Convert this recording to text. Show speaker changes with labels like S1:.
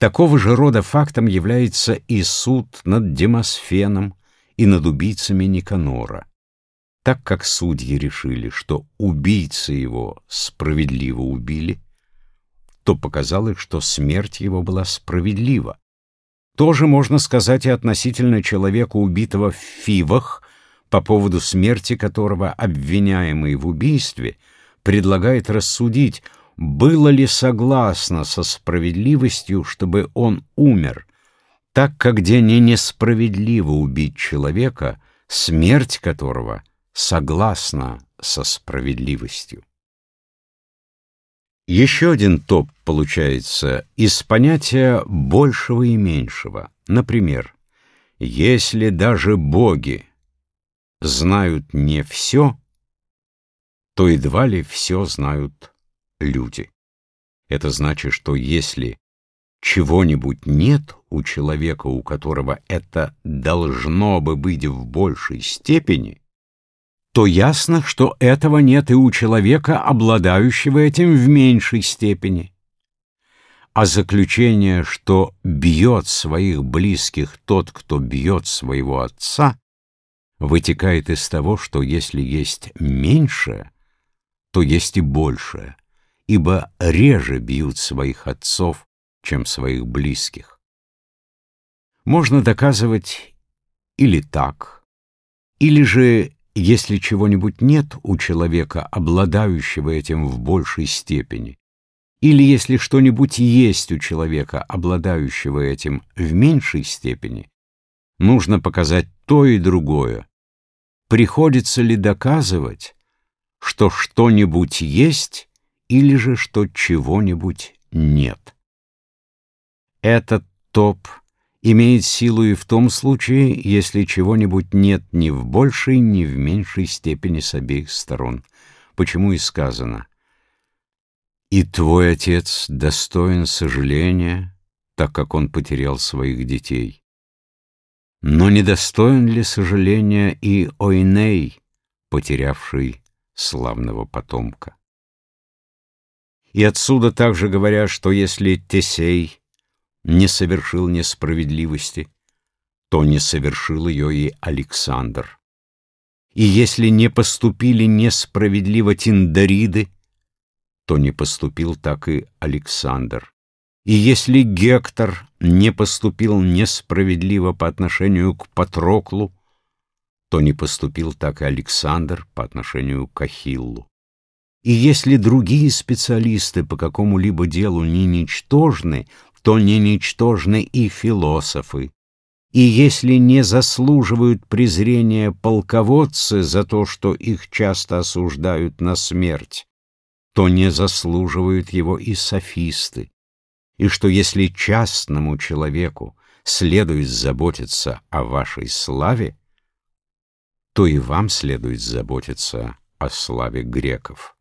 S1: Такого же рода фактом является и суд над Демосфеном и над убийцами Никанора. Так как судьи решили, что убийцы его справедливо убили, то показалось, что смерть его была справедлива. Тоже можно сказать и относительно человека, убитого в Фивах, по поводу смерти которого обвиняемый в убийстве предлагает рассудить, было ли согласно со справедливостью, чтобы он умер, так как где не несправедливо убить человека, смерть которого согласна со справедливостью. Еще один топ получается из понятия большего и меньшего. Например, если даже боги знают не все, то едва ли все знают люди. Это значит, что если чего-нибудь нет у человека, у которого это должно бы быть в большей степени, то ясно, что этого нет и у человека, обладающего этим в меньшей степени. А заключение, что бьет своих близких тот, кто бьет своего отца, вытекает из того, что если есть меньшее, то есть и большее, ибо реже бьют своих отцов, чем своих близких. Можно доказывать или так, или же если чего-нибудь нет у человека, обладающего этим в большей степени, или если что-нибудь есть у человека, обладающего этим в меньшей степени, нужно показать то и другое. Приходится ли доказывать, что что-нибудь есть или же что чего-нибудь нет? Этот топ имеет силу и в том случае, если чего-нибудь нет ни в большей, ни в меньшей степени с обеих сторон. Почему и сказано «И твой отец достоин сожаления, так как он потерял своих детей». Но недостоин ли сожаления и Ойней, потерявший славного потомка? И отсюда также говорят, что если Тесей не совершил несправедливости, то не совершил ее и Александр. И если не поступили несправедливо Тиндариды, то не поступил так и Александр. И если Гектор не поступил несправедливо по отношению к Патроклу, то не поступил так и Александр по отношению к Ахиллу. И если другие специалисты по какому-либо делу не ничтожны, то не ничтожны и философы. И если не заслуживают презрения полководцы за то, что их часто осуждают на смерть, то не заслуживают его и софисты, и что если частному человеку следует заботиться о вашей славе, то и вам следует заботиться о славе греков.